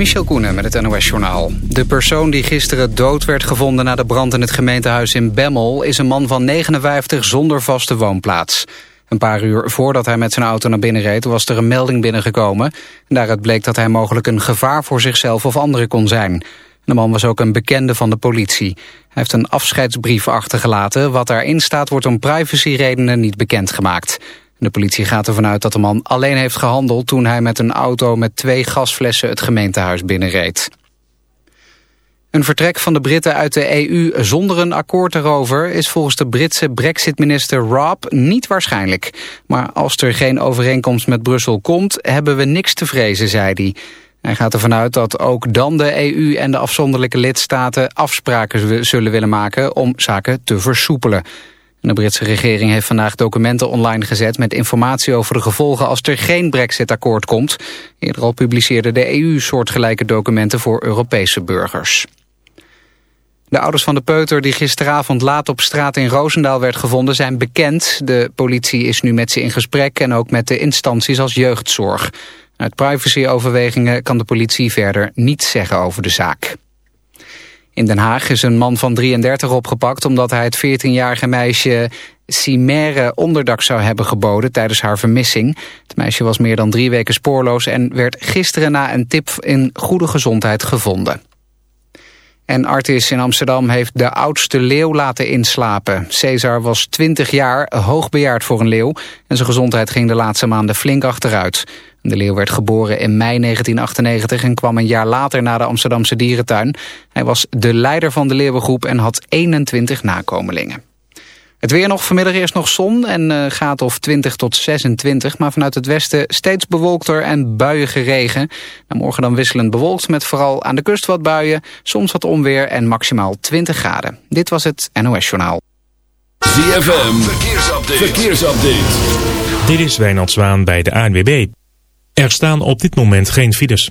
Michel Koenen met het NOS-journaal. De persoon die gisteren dood werd gevonden na de brand in het gemeentehuis in Bemmel... is een man van 59 zonder vaste woonplaats. Een paar uur voordat hij met zijn auto naar binnen reed... was er een melding binnengekomen. Daaruit bleek dat hij mogelijk een gevaar voor zichzelf of anderen kon zijn. De man was ook een bekende van de politie. Hij heeft een afscheidsbrief achtergelaten. Wat daarin staat wordt om privacyredenen niet bekendgemaakt. De politie gaat ervan uit dat de man alleen heeft gehandeld... toen hij met een auto met twee gasflessen het gemeentehuis binnenreed. Een vertrek van de Britten uit de EU zonder een akkoord erover... is volgens de Britse brexit-minister niet waarschijnlijk. Maar als er geen overeenkomst met Brussel komt... hebben we niks te vrezen, zei hij. Hij gaat ervan uit dat ook dan de EU en de afzonderlijke lidstaten... afspraken zullen willen maken om zaken te versoepelen. De Britse regering heeft vandaag documenten online gezet met informatie over de gevolgen als er geen brexit-akkoord komt. Eerder al publiceerde de EU soortgelijke documenten voor Europese burgers. De ouders van de peuter die gisteravond laat op straat in Roosendaal werd gevonden zijn bekend. De politie is nu met ze in gesprek en ook met de instanties als jeugdzorg. Uit privacyoverwegingen kan de politie verder niets zeggen over de zaak. In Den Haag is een man van 33 opgepakt omdat hij het 14-jarige meisje Cimaire onderdak zou hebben geboden tijdens haar vermissing. Het meisje was meer dan drie weken spoorloos en werd gisteren na een tip in goede gezondheid gevonden. En Artis in Amsterdam heeft de oudste leeuw laten inslapen. Cesar was 20 jaar, hoogbejaard voor een leeuw... en zijn gezondheid ging de laatste maanden flink achteruit. De leeuw werd geboren in mei 1998 en kwam een jaar later naar de Amsterdamse dierentuin. Hij was de leider van de leeuwengroep en had 21 nakomelingen. Het weer nog vanmiddag eerst nog zon en uh, gaat of 20 tot 26. Maar vanuit het westen steeds bewolkter en buiige regen. Nou, morgen dan wisselend bewolkt met vooral aan de kust wat buien. Soms wat onweer en maximaal 20 graden. Dit was het NOS Journaal. ZFM, verkeersupdate. verkeersupdate. Dit is Wijnand Zwaan bij de ANWB. Er staan op dit moment geen files.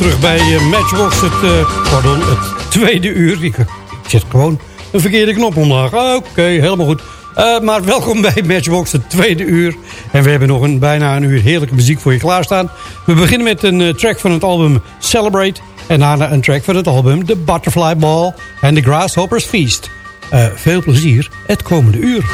Terug bij uh, Matchbox, het, uh, pardon, het tweede uur. Ik, ik zet gewoon een verkeerde knop omlaag. Oké, helemaal goed. Maar welkom bij Matchbox, het tweede uur. En we hebben nog een, bijna een uur heerlijke muziek voor je klaarstaan. We beginnen met een track van het album Celebrate. En daarna een track van het album The Butterfly Ball en The Grasshopper's Feast. veel plezier het komende uur.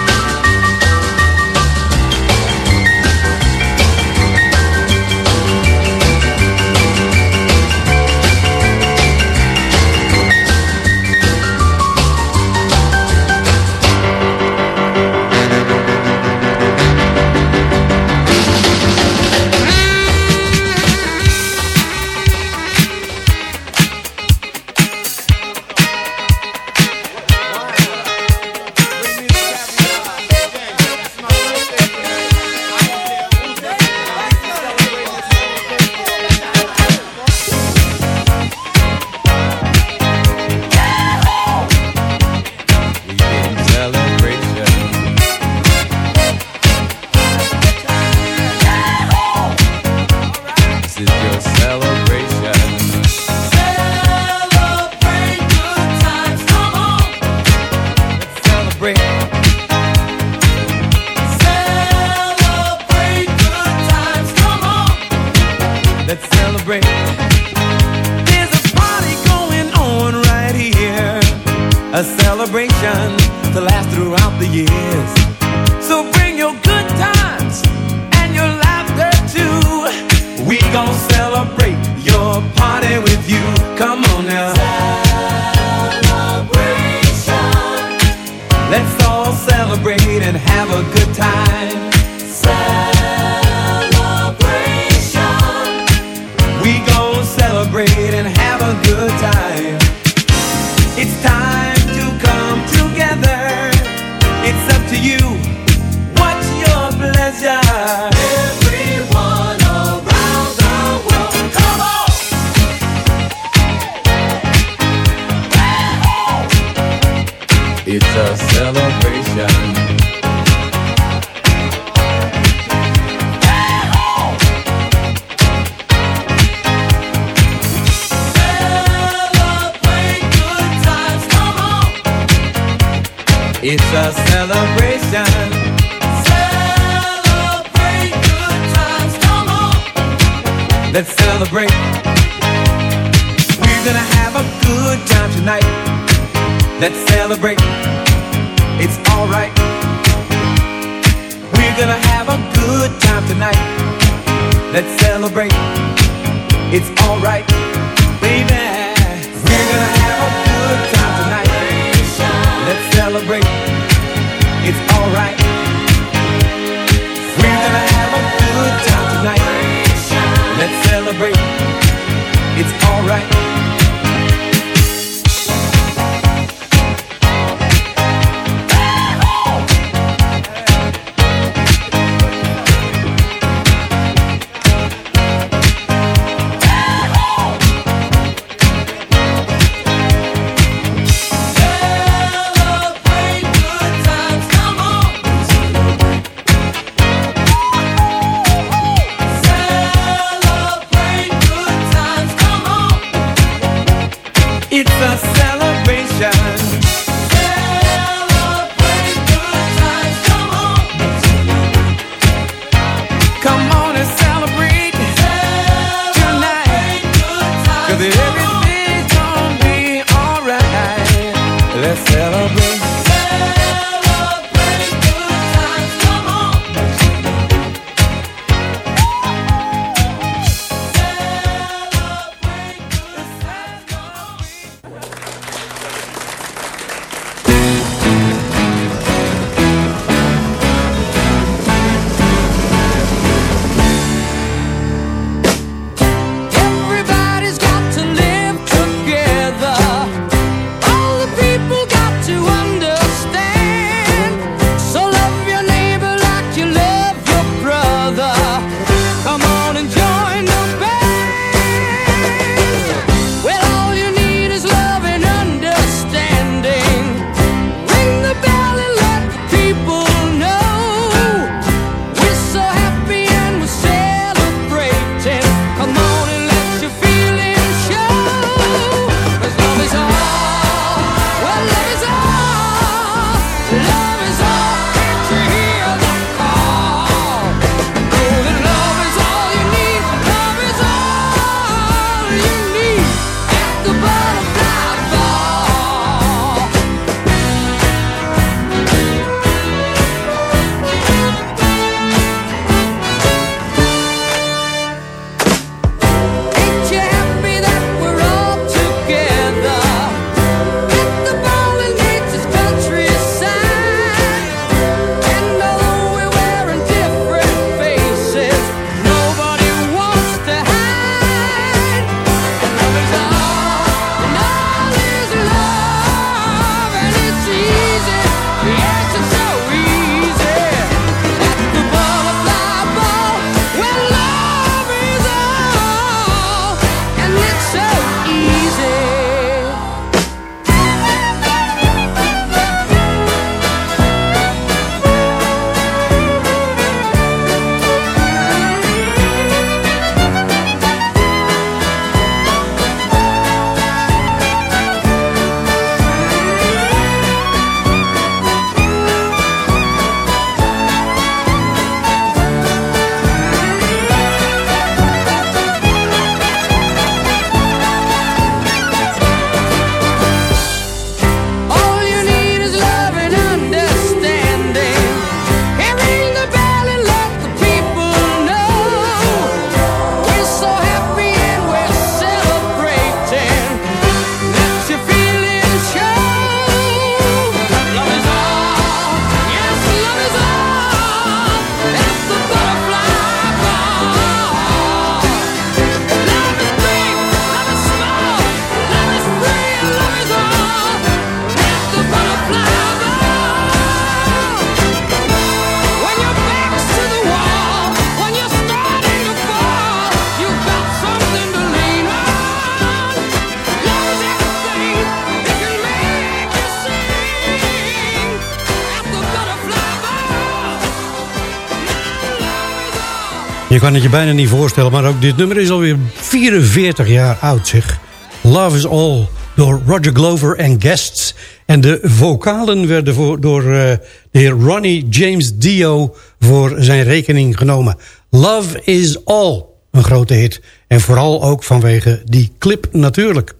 Kan het je bijna niet voorstellen, maar ook dit nummer is alweer 44 jaar oud, zeg. Love is All, door Roger Glover en guests. En de vocalen werden voor, door uh, de heer Ronnie James Dio voor zijn rekening genomen. Love is All, een grote hit. En vooral ook vanwege die clip natuurlijk.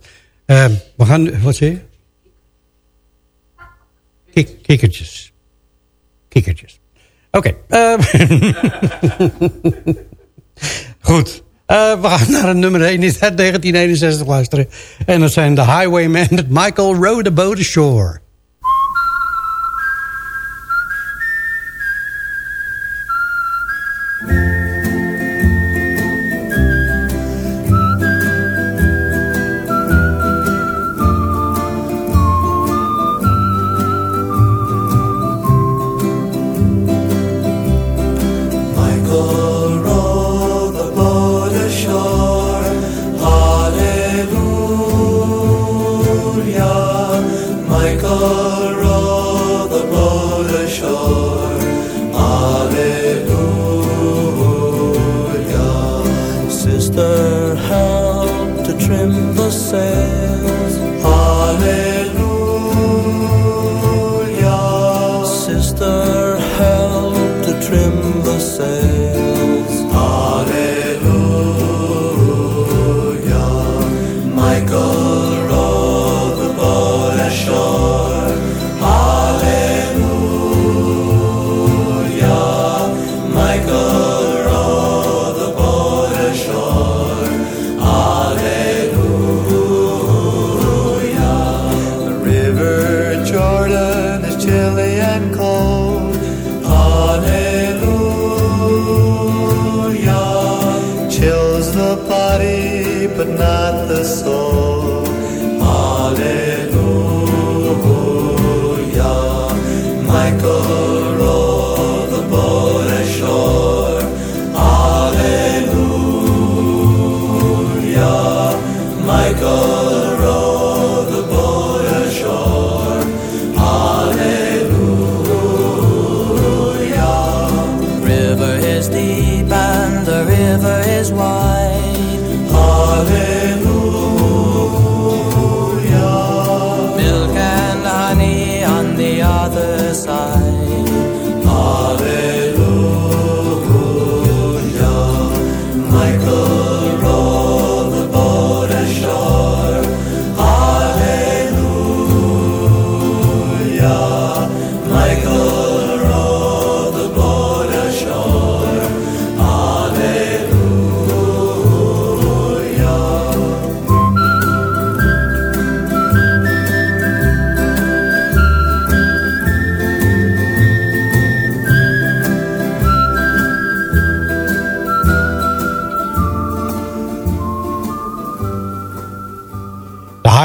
Uh, we gaan, wat zeg je? Kik, kikkertjes. Kikkertjes. Oké. Uh, Goed. Uh, we gaan naar een nummer 1 uit 1961 luisteren. En dat zijn de Highwaymen met Michael Rode Boat Ashore.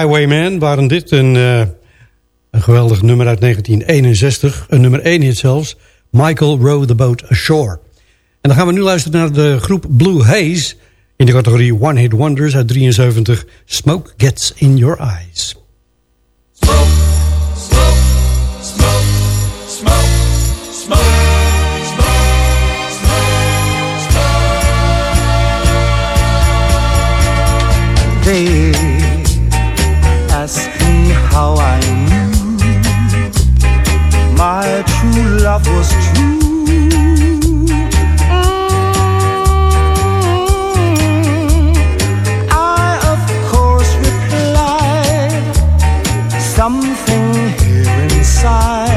Highwayman waren dit. Een, uh, een geweldig nummer uit 1961. Een nummer 1 hit zelfs. Michael Row the Boat Ashore. En dan gaan we nu luisteren naar de groep Blue Haze... in de categorie One Hit Wonders uit 73. Smoke Gets in Your Eyes. Smoke, smoke, smoke, smoke, smoke. They how I knew my true love was true. I, of course, replied something here inside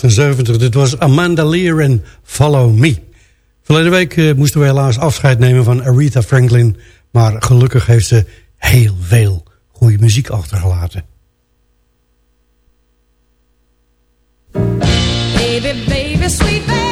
1978. Dit was Amanda Lear en Follow Me. Verleden week uh, moesten we helaas afscheid nemen van Aretha Franklin. Maar gelukkig heeft ze heel veel goede muziek achtergelaten. Baby, baby, sweet.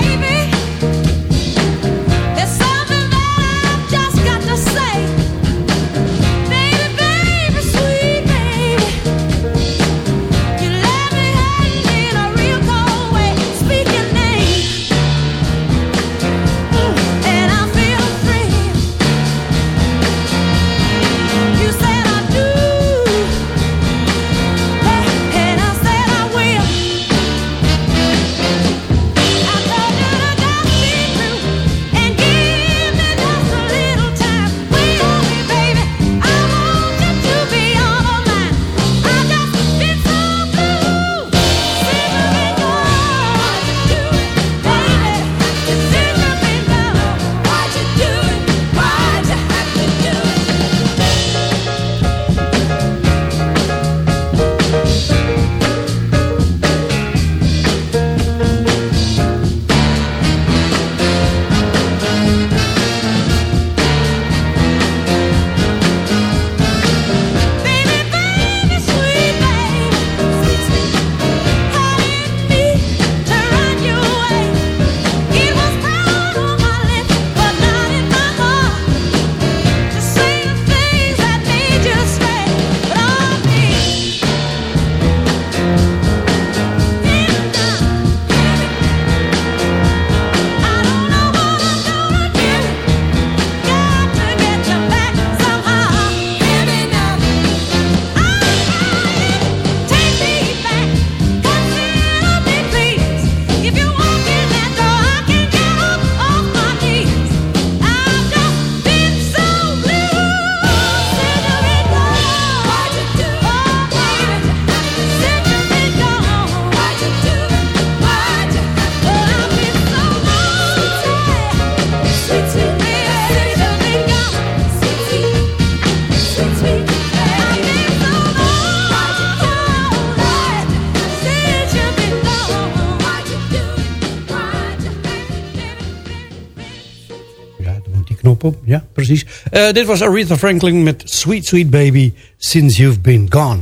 Eh, dit was Aretha Franklin met Sweet Sweet Baby Since You've Been Gone.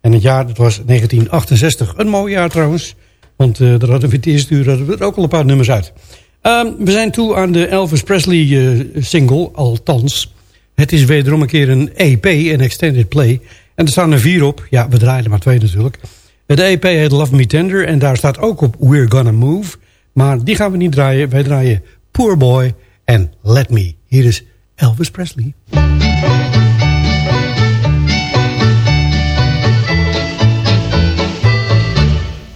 En het jaar, dat was 1968. Een mooi jaar trouwens. Want uh, daar hadden we het eerste uur hadden we er ook al een paar nummers uit. Um, we zijn toe aan de Elvis Presley uh, single, althans. Het is wederom een keer een EP, een extended play. En er staan er vier op. Ja, we draaien maar twee natuurlijk. De EP heet Love Me Tender en daar staat ook op We're Gonna Move. Maar die gaan we niet draaien. Wij draaien Poor Boy en Let Me. Hier is Elvis Presley.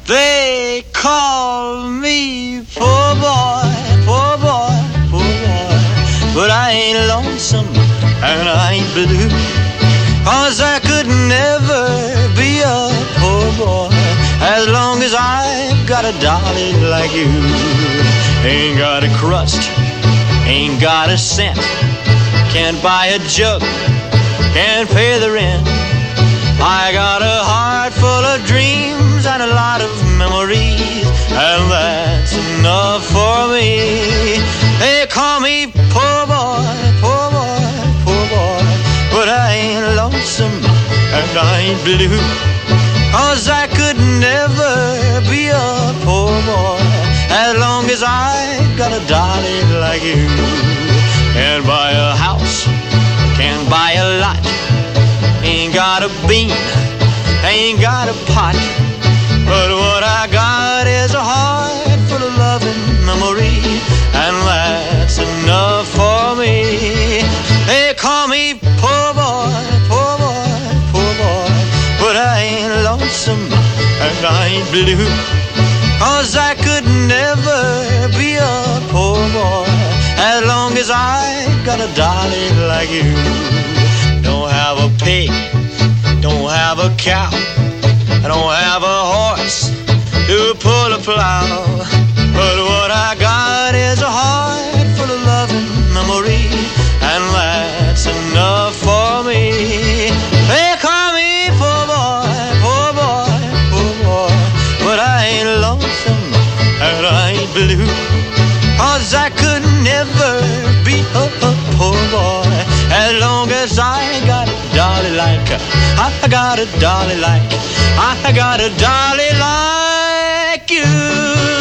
They call me poor boy, poor boy, poor boy. But I ain't lonesome and I ain't blue. Cause I could never be a poor boy as long as I've got a darling like you. Ain't got a crust, ain't got a cent. Can't buy a jug, can't pay the rent. I got a heart full of dreams and a lot of memories, and that's enough for me. They call me poor boy, poor boy, poor boy, but I ain't lonesome and I ain't blue. Cause I could never be a poor boy as long as I got a darling like you. Can't buy a house, can't buy a lot. Ain't got a bean, ain't got a pot. But what I got is a heart full of loving memory, and that's enough for me. They call me poor boy, poor boy, poor boy, but I ain't lonesome and I ain't blue. Cause I could never be a poor boy as long as I got a darling like you. Don't have a pig, don't have a cow, I don't have a horse to pull a plow. But what I got is a heart full of loving never be a, a poor boy as long as I got a dolly like I got a dolly like I got a dolly like you.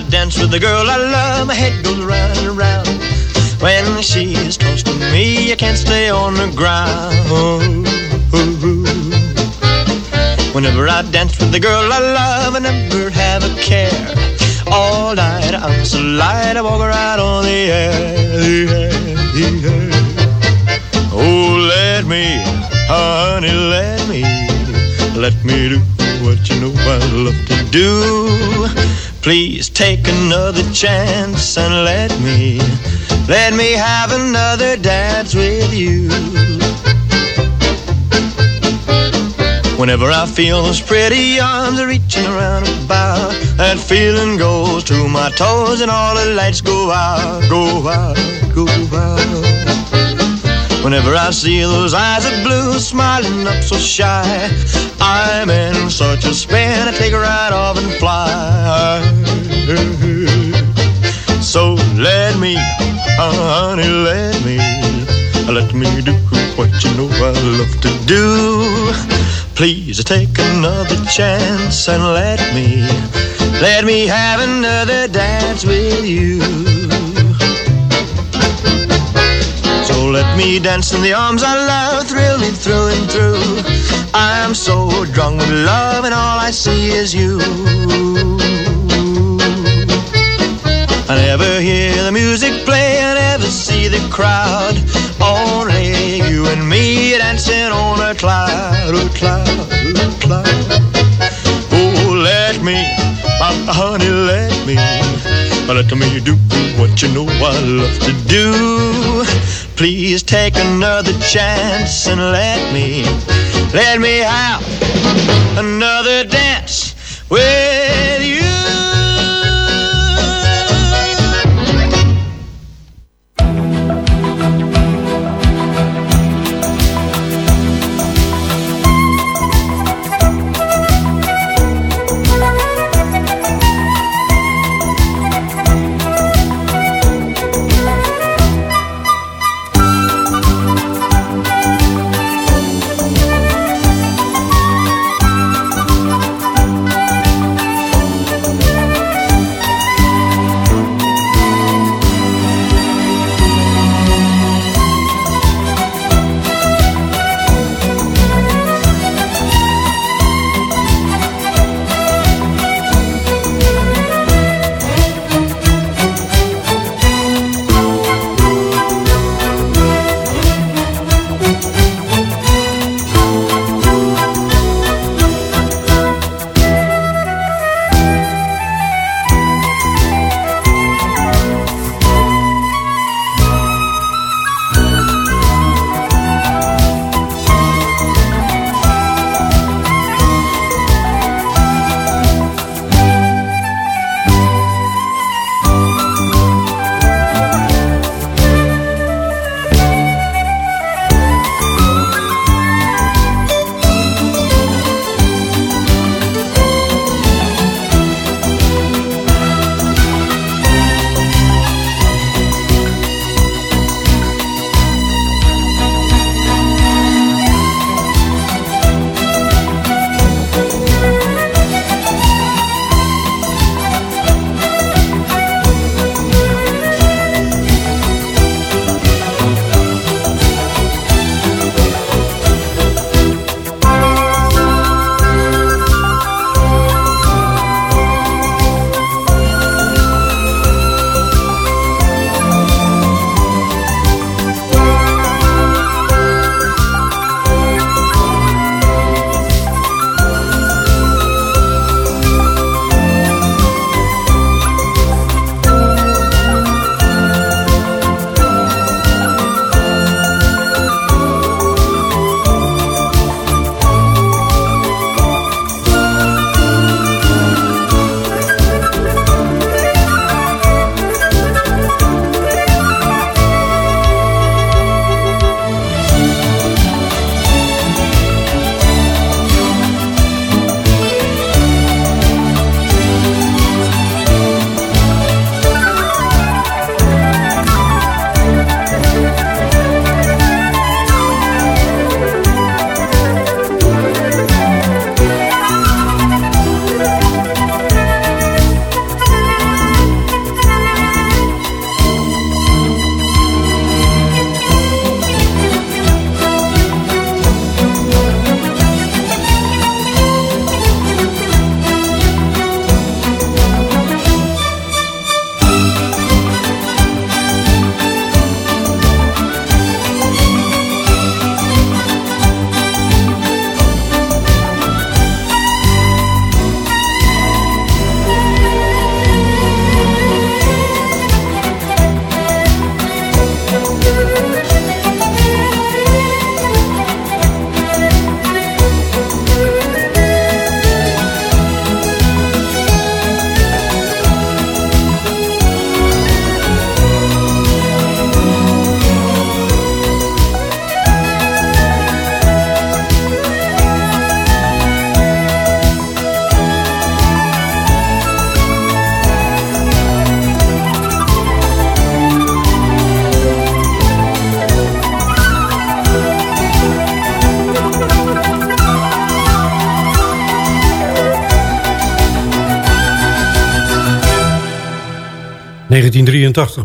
I dance with the girl I love, my head goes round and round. When she is close to me, I can't stay on the ground. Whenever I dance with the girl I love, I never have a care. All night I'm so light, I walk right on the air. Oh, let me, honey, let me, let me do what you know I love to do. Please take another chance and let me, let me have another dance with you. Whenever I feel those pretty arms reaching around about, that feeling goes to my toes and all the lights go out, go out, go out. Whenever I see those eyes of blue smiling up so shy, I'm in such a spin, I take a ride off and fly. So let me, honey, let me, let me do what you know I love to do. Please take another chance and let me, let me have another dance with you. Let me dance in the arms I love, thrill me through and through. I'm so drunk with love and all I see is you. I never hear the music play, I never see the crowd. Only you and me dancing on a cloud, a cloud, a cloud. Oh, let me, my honey, let me, let me do what you know I love to do. Please take another chance and let me, let me have another dance with you.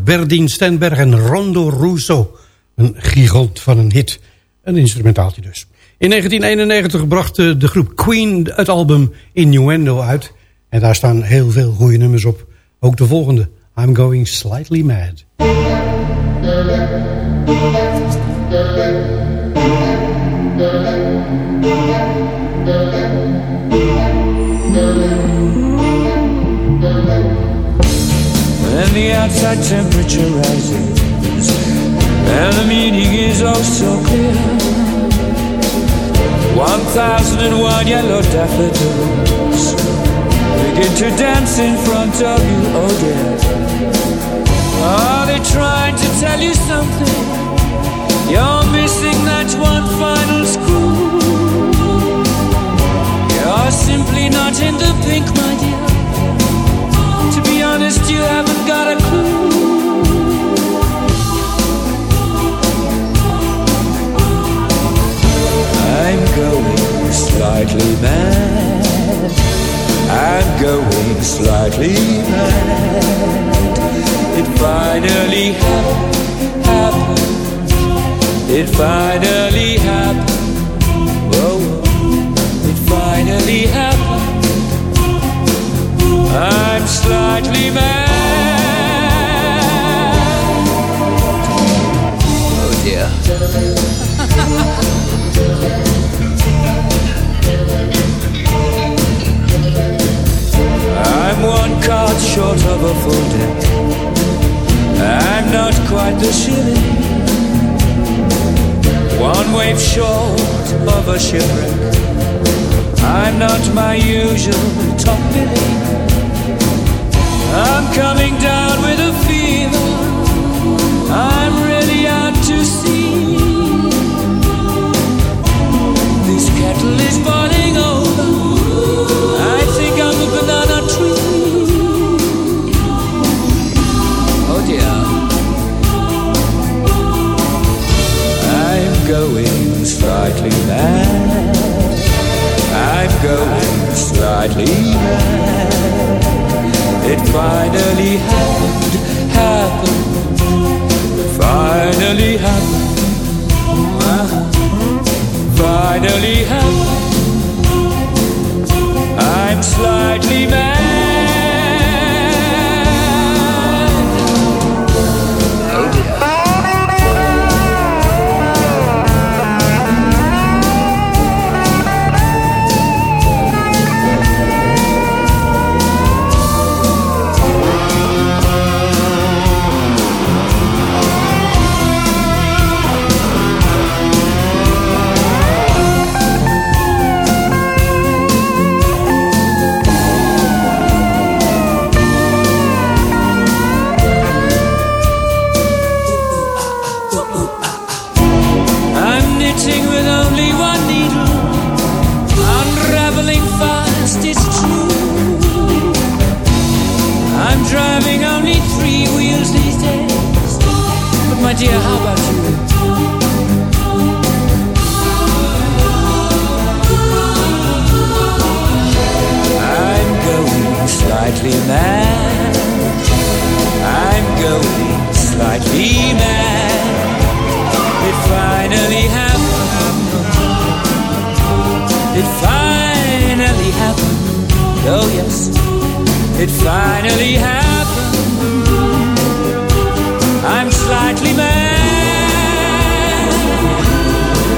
Berdien Stenberg en Rondo Russo. Een gigant van een hit. Een instrumentaaltje dus. In 1991 bracht de groep Queen het album Innuendo uit. En daar staan heel veel goede nummers op. Ook de volgende, I'm Going Slightly Mad. The outside temperature rises and the meaning is oh so clear. One thousand and one yellow daffodils begin to dance in front of you, oh dear. Are they trying to tell you something? You're missing that one final screw. You're simply not in the pink, my dear. To you haven't got a clue. I'm going slightly mad. I'm going slightly mad. It finally happened. happened. It finally happened. It finally happened. I'm slightly Oh short of a full. I'm not quite the shilling. One wave short of a shipwreck. I'm not my usual top billing. I'm coming down with a fever. I'm really out to sea. This kettle is boiling over. I think I'm a banana tree. Oh dear. I'm going slightly mad. I'm going slightly mad. It finally happened, happened, finally happened. Uh-huh. Finally happened. I'm slightly mad. With only one needle, unraveling fast, it's true. I'm driving only three wheels these days. But my dear, how about you? I'm going slightly mad. I'm going slightly mad. It finally happened. Oh yes, it finally happened. I'm slightly mad.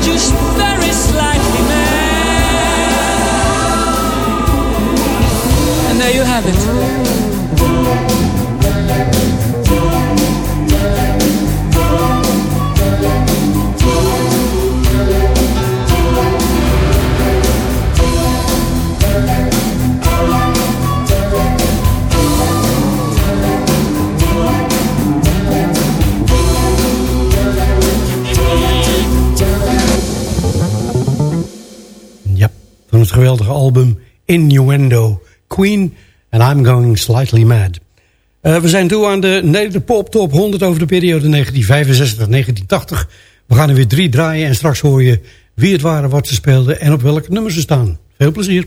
Just very slightly mad. And there you have it. Geweldige album Innuendo, Queen and I'm Going Slightly Mad. Eh, we zijn toe aan de Nederpop Top 100 over de periode 1965-1980. We gaan er weer drie draaien en straks hoor je wie het waren, wat ze speelden en op welke nummers ze staan. Veel plezier.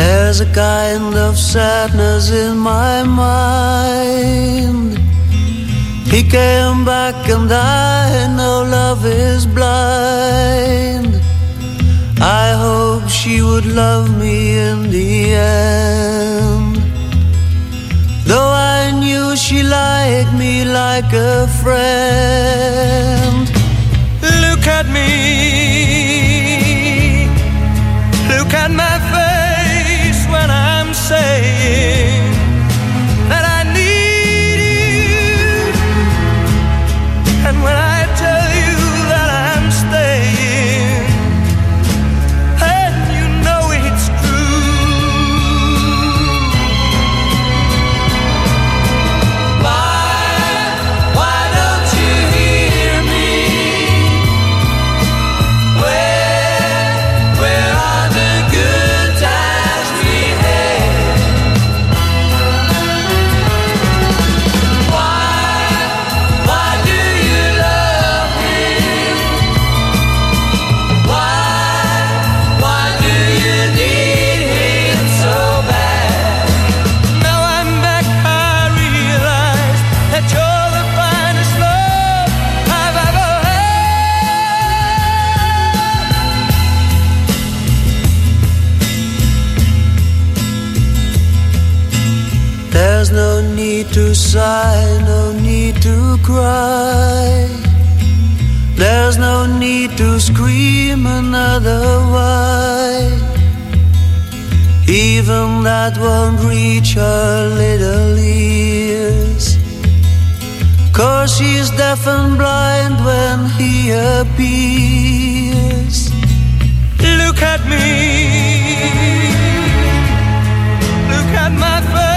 There's a kind of sadness in my mind. He came back and I know love is blind. I hope she would love me in the end. Though I knew she liked me like a friend. Look at me say. reach her little ears. Cause she's deaf and blind when he appears. Look at me. Look at my face.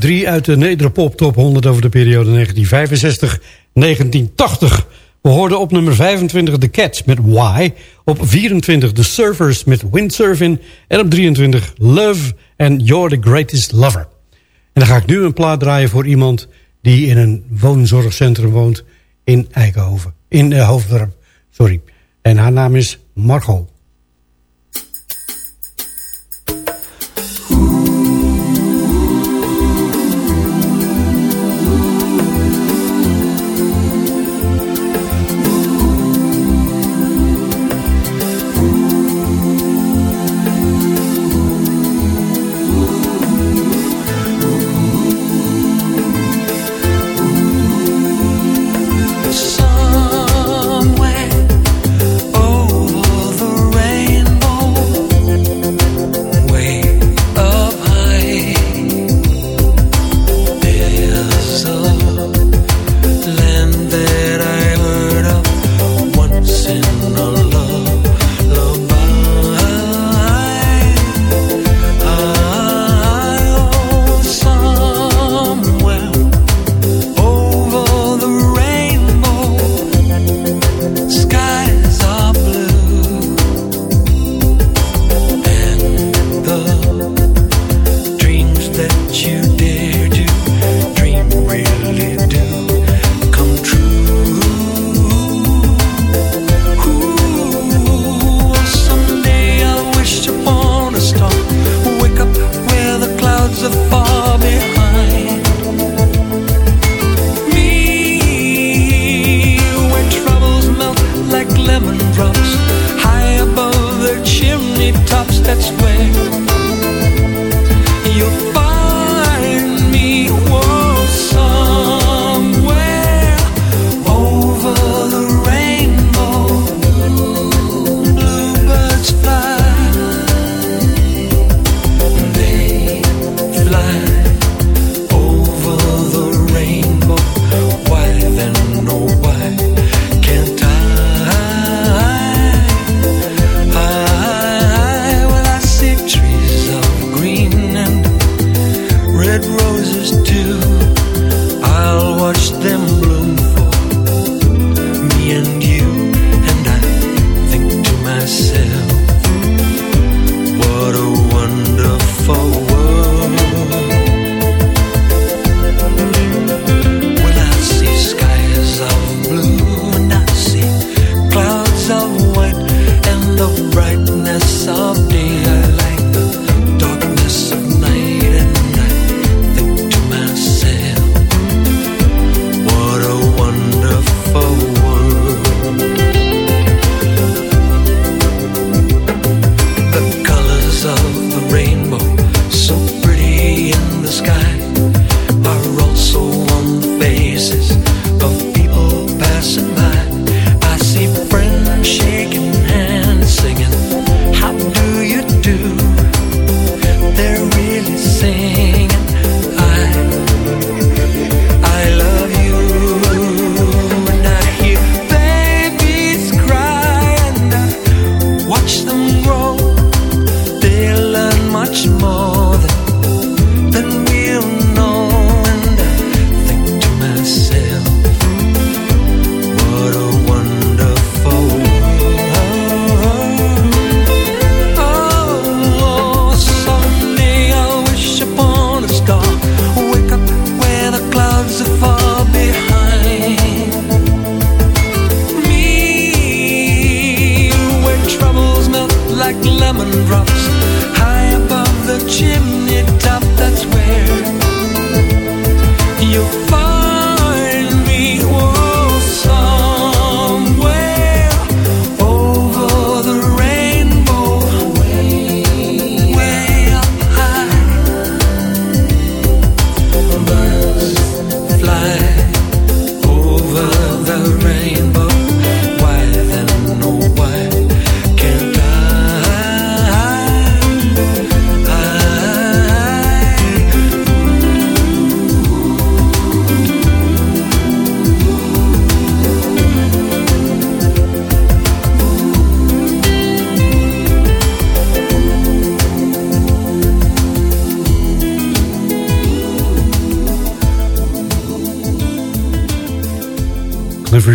drie uit de Nederpop Top 100 over de periode 1965-1980. We hoorden op nummer 25 The Cats met Why. Op 24 The Surfers met Windsurfing. En op 23 Love and You're the Greatest Lover. En dan ga ik nu een plaat draaien voor iemand die in een woonzorgcentrum woont in Eikenhoven. In de Hoofddorp, sorry. En haar naam is Margot.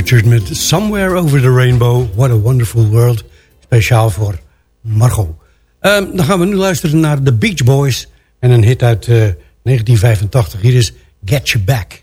Richard met Somewhere Over the Rainbow. What a Wonderful World. Speciaal voor Margot. Ehm, dan gaan we nu luisteren naar The Beach Boys. En een hit uit eh, 1985. Hier is Get You Back.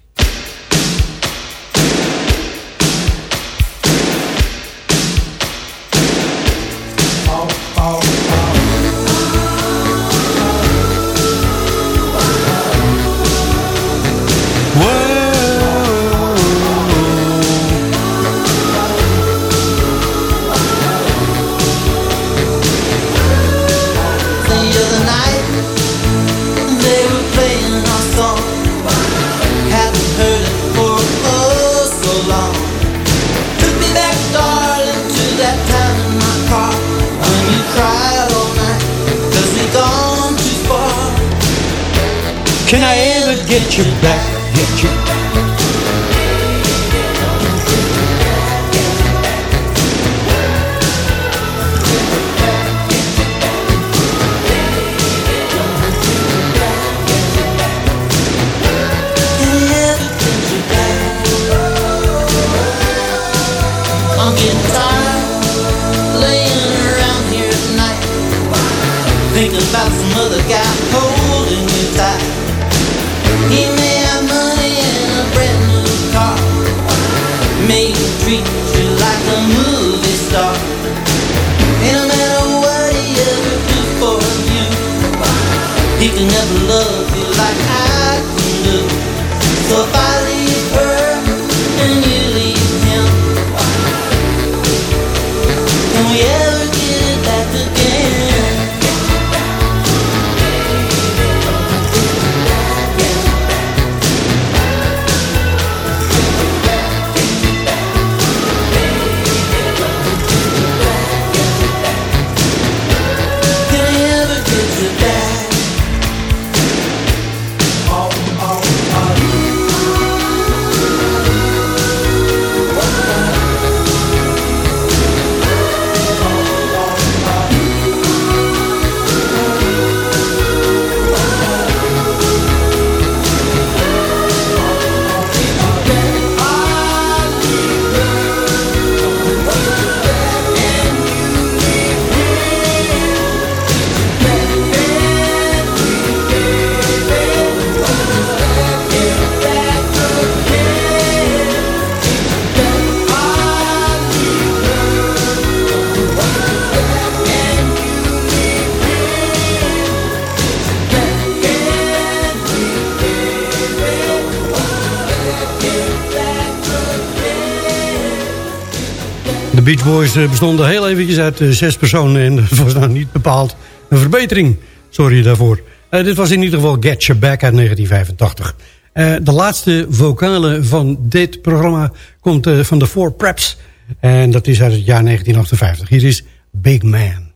Can I ever get you back? Get you back? de Beach Boys eh, bestonden heel eventjes uit eh, zes personen... en dat was nou niet bepaald een verbetering. Sorry daarvoor. Eh, dit was in ieder geval Get Your Back uit 1985. De laatste vocale van dit programma komt van de Four Preps. En dat is uit het jaar 1958. Hier is Big Man.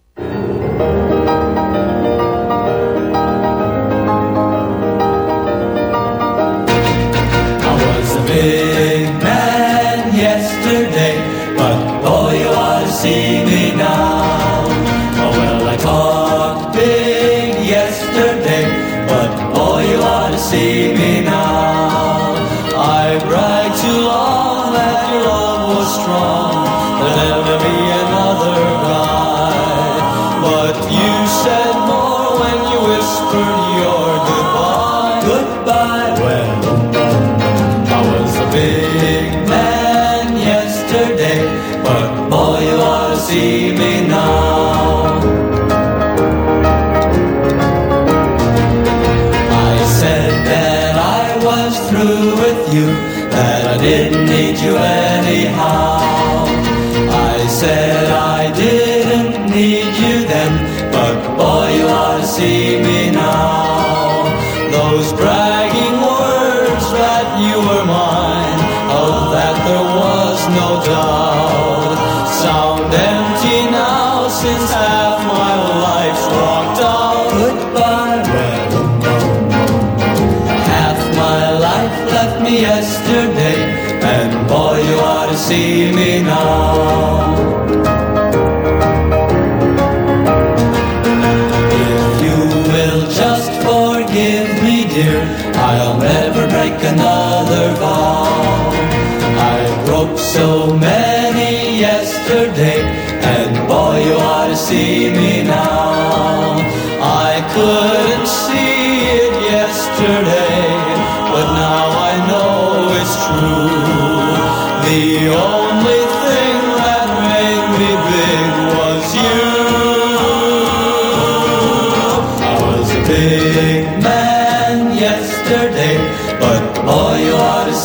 Cao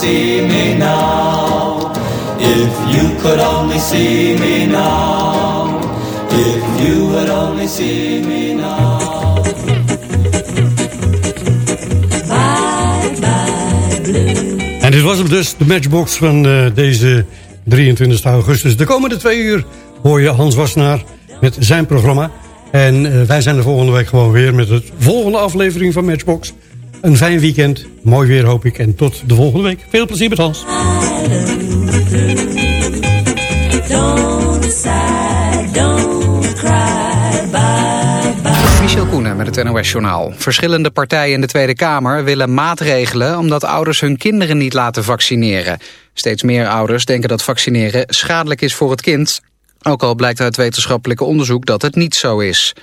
see me now. If you could only see me now. If you would only see En dit was hem dus, de matchbox van eh, deze 23 augustus. De komende twee uur hoor je Hans Wassenaar met zijn programma. En eh, wij zijn de volgende week gewoon weer met de volgende aflevering van Matchbox. Een fijn weekend, mooi weer hoop ik. En tot de volgende week. Veel plezier met Hans. Don't sigh, don't Koenen met het NOS-journaal. Verschillende partijen in de Tweede Kamer willen maatregelen... omdat ouders hun kinderen niet laten vaccineren. Steeds meer ouders denken dat vaccineren schadelijk is voor het kind... ook al blijkt uit wetenschappelijk onderzoek dat het niet zo is.